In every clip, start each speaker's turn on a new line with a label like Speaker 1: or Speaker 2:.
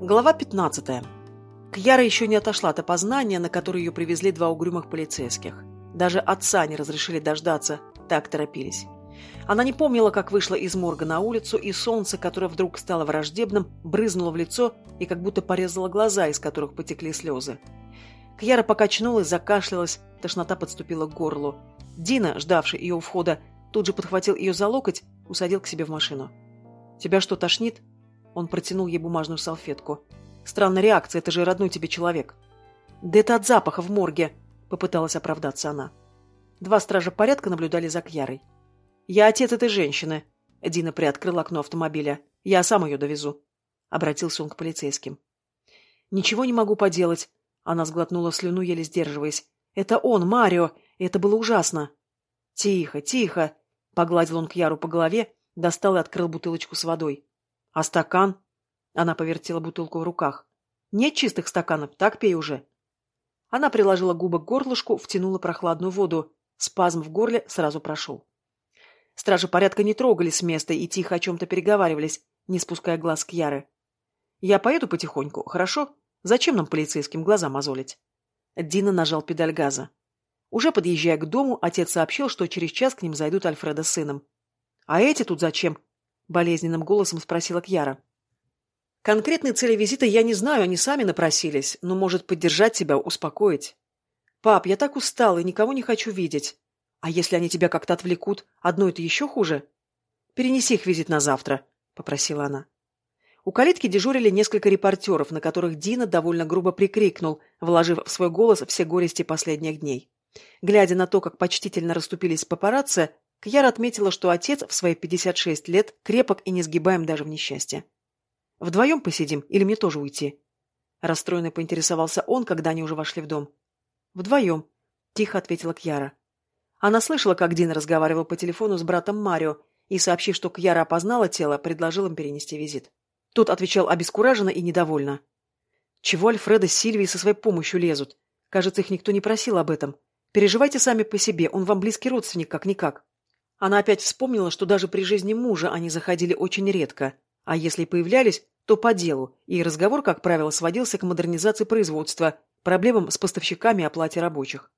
Speaker 1: Глава 15. Кьяра еще не отошла от опознания, на которое ее привезли два угрюмых полицейских. Даже отца не разрешили дождаться, так торопились. Она не помнила, как вышла из морга на улицу, и солнце, которое вдруг стало враждебным, брызнуло в лицо и как будто порезало глаза, из которых потекли слезы. Кьяра покачнулась, закашлялась, тошнота подступила к горлу. Дина, ждавший ее у входа, тут же подхватил ее за локоть, усадил к себе в машину. «Тебя что, тошнит?» Он протянул ей бумажную салфетку. «Странная реакция, это же родной тебе человек». «Да это от запаха в морге», — попыталась оправдаться она. Два стража порядка наблюдали за Кьярой. «Я отец этой женщины», — Дина приоткрыл окно автомобиля. «Я сам ее довезу», — обратился он к полицейским. «Ничего не могу поделать», — она сглотнула слюну, еле сдерживаясь. «Это он, Марио, и это было ужасно». «Тихо, тихо», — погладил он Кьяру по голове, достал и открыл бутылочку с водой. «А стакан?» Она повертела бутылку в руках. «Нет чистых стаканов, так пей уже». Она приложила губы к горлышку, втянула прохладную воду. Спазм в горле сразу прошел. Стражи порядка не трогали с места и тихо о чем-то переговаривались, не спуская глаз к Яры. «Я поеду потихоньку, хорошо? Зачем нам полицейским глаза мозолить?» Дина нажал педаль газа. Уже подъезжая к дому, отец сообщил, что через час к ним зайдут Альфреда с сыном. «А эти тут зачем?» — болезненным голосом спросила Кьяра. «Конкретной цели визита я не знаю, они сами напросились, но может поддержать тебя, успокоить. Пап, я так устала и никого не хочу видеть. А если они тебя как-то отвлекут, одно это еще хуже? Перенеси их визит на завтра», — попросила она. У калитки дежурили несколько репортеров, на которых Дина довольно грубо прикрикнул, вложив в свой голос все горести последних дней. Глядя на то, как почтительно расступились папарацци, Кьяра отметила, что отец в свои 56 лет крепок и несгибаем даже в несчастье. «Вдвоем посидим или мне тоже уйти?» Расстроенно поинтересовался он, когда они уже вошли в дом. «Вдвоем», — тихо ответила Кьяра. Она слышала, как Дин разговаривал по телефону с братом Марио и, сообщив, что Кьяра опознала тело, предложил им перенести визит. Тот отвечал обескураженно и недовольно. «Чего Альфреда с Сильвией со своей помощью лезут? Кажется, их никто не просил об этом. Переживайте сами по себе, он вам близкий родственник, как-никак». Она опять вспомнила, что даже при жизни мужа они заходили очень редко, а если появлялись, то по делу, и разговор, как правило, сводился к модернизации производства, проблемам с поставщиками и оплате рабочих.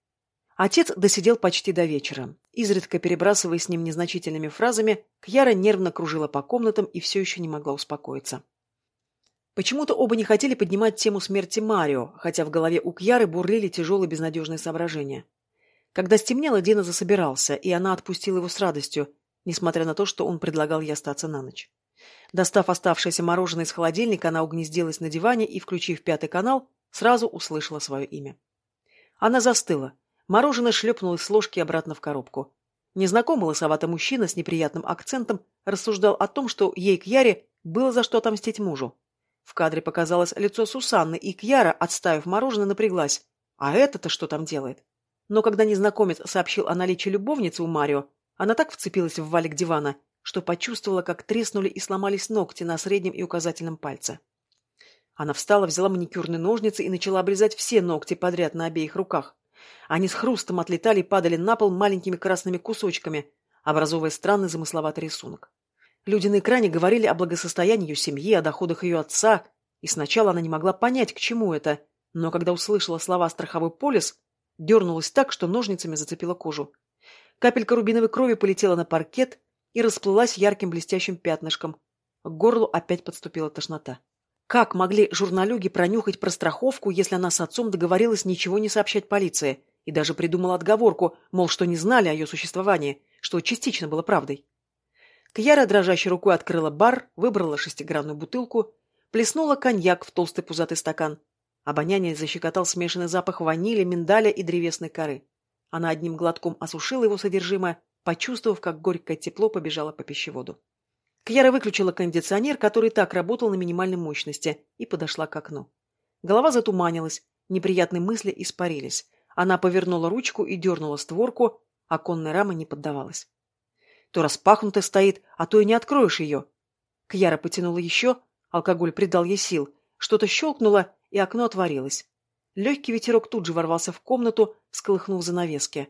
Speaker 1: Отец досидел почти до вечера. Изредка перебрасываясь с ним незначительными фразами, Кьяра нервно кружила по комнатам и все еще не могла успокоиться. Почему-то оба не хотели поднимать тему смерти Марио, хотя в голове у Кьяры бурлили тяжелые безнадежные соображения. Когда стемнело, Дина засобирался, и она отпустила его с радостью, несмотря на то, что он предлагал ей остаться на ночь. Достав оставшееся мороженое из холодильника, она угнездилась на диване и, включив пятый канал, сразу услышала свое имя. Она застыла. Мороженое шлепнулось с ложки обратно в коробку. Незнакомый лысоватый мужчина с неприятным акцентом рассуждал о том, что ей, Кьяре, было за что отомстить мужу. В кадре показалось лицо Сусанны, и Кьяра, отставив мороженое, напряглась. А это-то что там делает? Но когда незнакомец сообщил о наличии любовницы у Марио, она так вцепилась в валик дивана, что почувствовала, как треснули и сломались ногти на среднем и указательном пальце. Она встала, взяла маникюрные ножницы и начала обрезать все ногти подряд на обеих руках. Они с хрустом отлетали и падали на пол маленькими красными кусочками, образовывая странный замысловатый рисунок. Люди на экране говорили о благосостоянии ее семьи, о доходах ее отца, и сначала она не могла понять, к чему это, но когда услышала слова «страховой полис», дернулась так, что ножницами зацепила кожу. Капелька рубиновой крови полетела на паркет и расплылась ярким блестящим пятнышком. К горлу опять подступила тошнота. Как могли журналюги пронюхать про страховку, если она с отцом договорилась ничего не сообщать полиции и даже придумала отговорку, мол, что не знали о ее существовании, что частично было правдой? Кьяра дрожащей рукой открыла бар, выбрала шестигранную бутылку, плеснула коньяк в толстый пузатый стакан, Обоняние защекотал смешанный запах ванили, миндаля и древесной коры. Она одним глотком осушила его содержимое, почувствовав, как горькое тепло побежало по пищеводу. Кьяра выключила кондиционер, который так работал на минимальной мощности, и подошла к окну. Голова затуманилась, неприятные мысли испарились. Она повернула ручку и дернула створку, оконная рама не поддавалась. То распахнутая стоит, а то и не откроешь ее. Кьяра потянула еще, алкоголь придал ей сил. Что-то щелкнуло, и окно отворилось. Легкий ветерок тут же ворвался в комнату, всколыхнув занавески.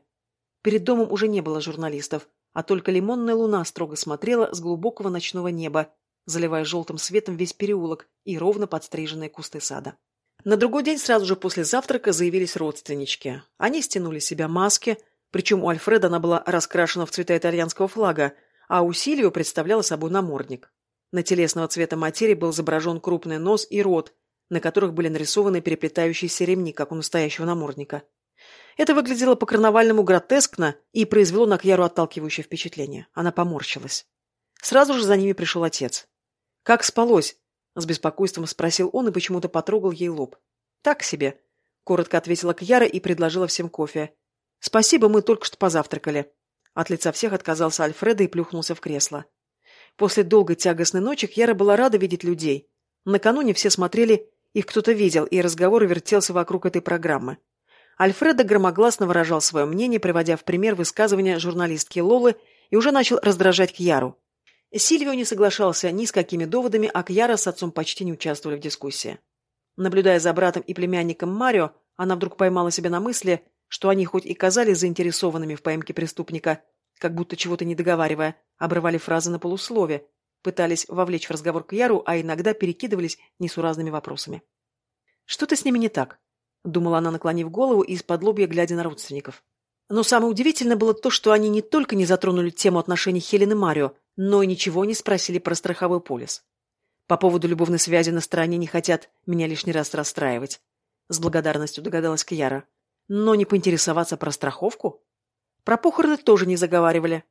Speaker 1: Перед домом уже не было журналистов, а только лимонная луна строго смотрела с глубокого ночного неба заливая желтым светом весь переулок и ровно подстриженные кусты сада. На другой день сразу же после завтрака заявились родственнички. Они стянули себя маски, причем у Альфреда она была раскрашена в цвета итальянского флага, а у Сильвио представляла собой намордник. На телесного цвета материи был изображен крупный нос и рот, на которых были нарисованы переплетающиеся ремни, как у настоящего намордника. Это выглядело по-карнавальному гротескно и произвело на Кьяру отталкивающее впечатление. Она поморщилась. Сразу же за ними пришел отец. «Как спалось?» — с беспокойством спросил он и почему-то потрогал ей лоб. «Так себе», — коротко ответила Кьяра и предложила всем кофе. «Спасибо, мы только что позавтракали». От лица всех отказался Альфреда и плюхнулся в кресло. После долгой тягостной ночи Кьяра была рада видеть людей. Накануне все смотрели, их кто-то видел, и разговор вертелся вокруг этой программы. Альфредо громогласно выражал свое мнение, приводя в пример высказывания журналистки Лолы, и уже начал раздражать Кьяру. Сильвио не соглашался ни с какими доводами, а Кьяра с отцом почти не участвовали в дискуссии. Наблюдая за братом и племянником Марио, она вдруг поймала себя на мысли, что они хоть и казались заинтересованными в поимке преступника, как будто чего-то не договаривая, обрывали фразы на полуслове, пытались вовлечь в разговор Кьяру, а иногда перекидывались несуразными вопросами. «Что-то с ними не так», — думала она, наклонив голову и из-под лобья глядя на родственников. Но самое удивительное было то, что они не только не затронули тему отношений Хелен и Марио, но и ничего не спросили про страховой полис. По поводу любовной связи на стороне не хотят меня лишний раз расстраивать. С благодарностью догадалась Кьяра. Но не поинтересоваться про страховку? Про похороны тоже не заговаривали.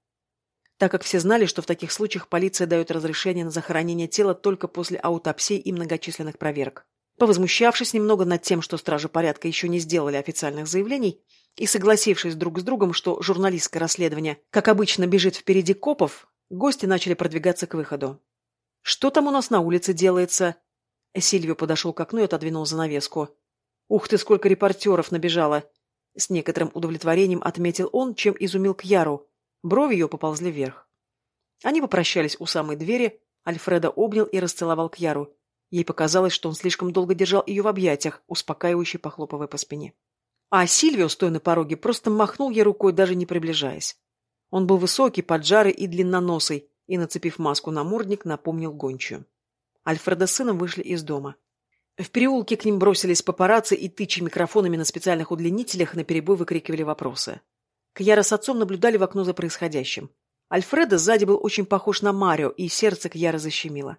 Speaker 1: Так как все знали, что в таких случаях полиция дает разрешение на захоронение тела только после аутопсии и многочисленных проверок. Повозмущавшись немного над тем, что стражи порядка еще не сделали официальных заявлений, и согласившись друг с другом, что журналистское расследование, как обычно, бежит впереди копов, гости начали продвигаться к выходу. «Что там у нас на улице делается?» Сильвио подошел к окну и отодвинул занавеску. «Ух ты, сколько репортеров набежало!» С некоторым удовлетворением отметил он, чем изумил Кьяру. Брови ее поползли вверх. Они попрощались у самой двери, Альфреда обнял и расцеловал Кьяру. Ей показалось, что он слишком долго держал ее в объятиях, успокаивающе похлопывая по спине. А Сильвио, стоя на пороге, просто махнул ей рукой, даже не приближаясь. Он был высокий, поджарый и длинноносый, и, нацепив маску на мордник, напомнил гончую. Альфреда с сыном вышли из дома. В переулке к ним бросились папарацци и, тыча микрофонами на специальных удлинителях, наперебой выкрикивали вопросы. Кьяра с отцом наблюдали в окно за происходящим. Альфреда сзади был очень похож на Марио, и сердце Кьяра защемило.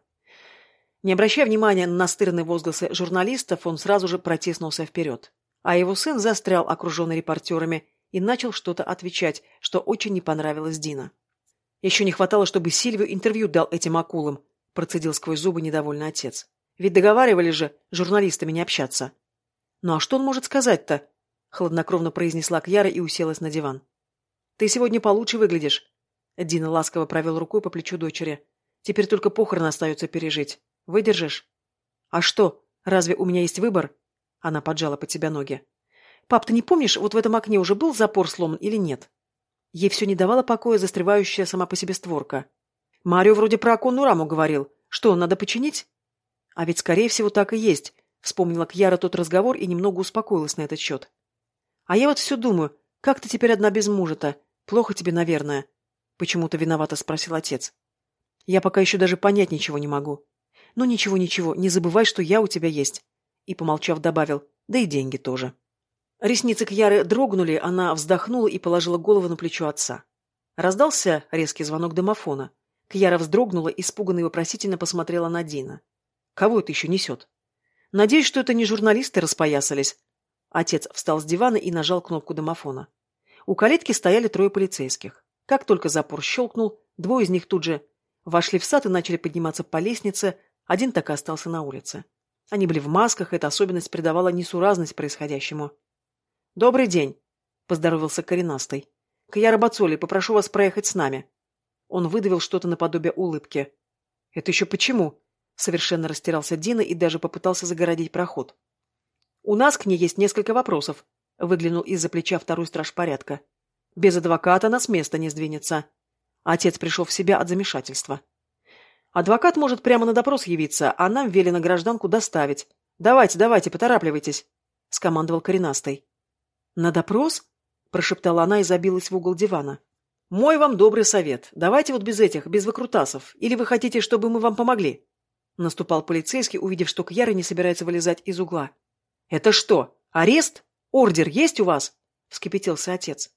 Speaker 1: Не обращая внимания на настырные возгласы журналистов, он сразу же протиснулся вперед а его сын застрял, окруженный репортерами, и начал что-то отвечать, что очень не понравилось Дина. Еще не хватало, чтобы Сильвию интервью дал этим акулам, процедил сквозь зубы недовольный отец. Ведь договаривали же журналистами не общаться. Ну а что он может сказать-то? Хладнокровно произнесла Кьяра и уселась на диван. Ты сегодня получше выглядишь. Дина ласково провел рукой по плечу дочери. Теперь только похороны остается пережить. Выдержишь? А что, разве у меня есть выбор? Она поджала под себя ноги. «Пап, ты не помнишь, вот в этом окне уже был запор сломан или нет?» Ей все не давала покоя застревающая сама по себе створка. «Марио вроде про оконную раму говорил. Что, надо починить?» «А ведь, скорее всего, так и есть», — вспомнила Кьяра тот разговор и немного успокоилась на этот счет. «А я вот все думаю, как ты теперь одна без мужа-то? Плохо тебе, наверное?» Почему-то виновато спросил отец. «Я пока еще даже понять ничего не могу. Ну ничего-ничего, не забывай, что я у тебя есть и, помолчав, добавил, да и деньги тоже. Ресницы Кьяры дрогнули, она вздохнула и положила голову на плечо отца. Раздался резкий звонок домофона. Кьяра вздрогнула, испуганно и вопросительно посмотрела на Дина. «Кого это еще несет?» «Надеюсь, что это не журналисты распоясались». Отец встал с дивана и нажал кнопку домофона. У калитки стояли трое полицейских. Как только запор щелкнул, двое из них тут же вошли в сад и начали подниматься по лестнице, один так и остался на улице. Они были в масках, эта особенность придавала несуразность происходящему. «Добрый день», — поздоровался коренастый. «Каяра Бацоли, попрошу вас проехать с нами». Он выдавил что-то наподобие улыбки. «Это еще почему?» Совершенно растерялся Дина и даже попытался загородить проход. «У нас к ней есть несколько вопросов», — выглянул из-за плеча второй страж порядка. «Без адвоката она с места не сдвинется». Отец пришел в себя от замешательства. Адвокат может прямо на допрос явиться, а нам велено гражданку доставить. Давайте, давайте, поторапливайтесь, — скомандовал коренастый. — На допрос? — прошептала она и забилась в угол дивана. Мой вам добрый совет. Давайте вот без этих, без выкрутасов. Или вы хотите, чтобы мы вам помогли?» Наступал полицейский, увидев, что Кьяра не собирается вылезать из угла. «Это что, арест? Ордер есть у вас?» — вскипятился отец.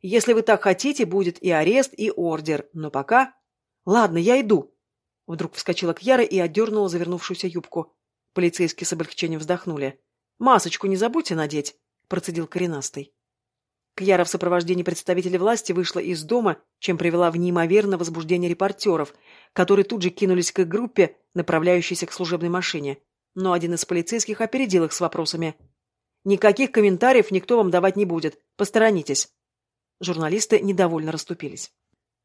Speaker 1: «Если вы так хотите, будет и арест, и ордер. Но пока...» «Ладно, я иду». Вдруг вскочила Кьяра и отдернула завернувшуюся юбку. Полицейские с облегчением вздохнули. «Масочку не забудьте надеть», — процедил коренастый. Кьяра в сопровождении представителей власти вышла из дома, чем привела в неимоверное возбуждение репортеров, которые тут же кинулись к их группе, направляющейся к служебной машине. Но один из полицейских опередил их с вопросами. «Никаких комментариев никто вам давать не будет. Посторонитесь». Журналисты недовольно расступились.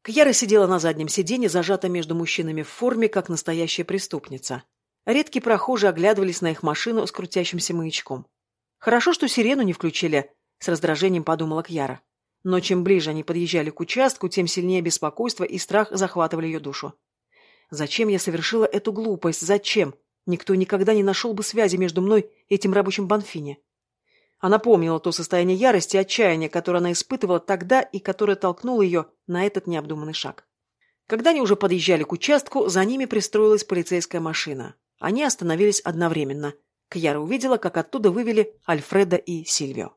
Speaker 1: Кьяра сидела на заднем сиденье, зажата между мужчинами в форме, как настоящая преступница. Редкие прохожие оглядывались на их машину с крутящимся маячком. Хорошо, что сирену не включили, с раздражением подумала Кьяра. Но чем ближе они подъезжали к участку, тем сильнее беспокойство и страх захватывали ее душу. Зачем я совершила эту глупость? Зачем? Никто никогда не нашел бы связи между мной и этим рабочим Банфини. Она помнила то состояние ярости и отчаяния, которое она испытывала тогда и которое толкнуло ее на этот необдуманный шаг. Когда они уже подъезжали к участку, за ними пристроилась полицейская машина. Они остановились одновременно. Кьяра увидела, как оттуда вывели Альфреда и Сильвио.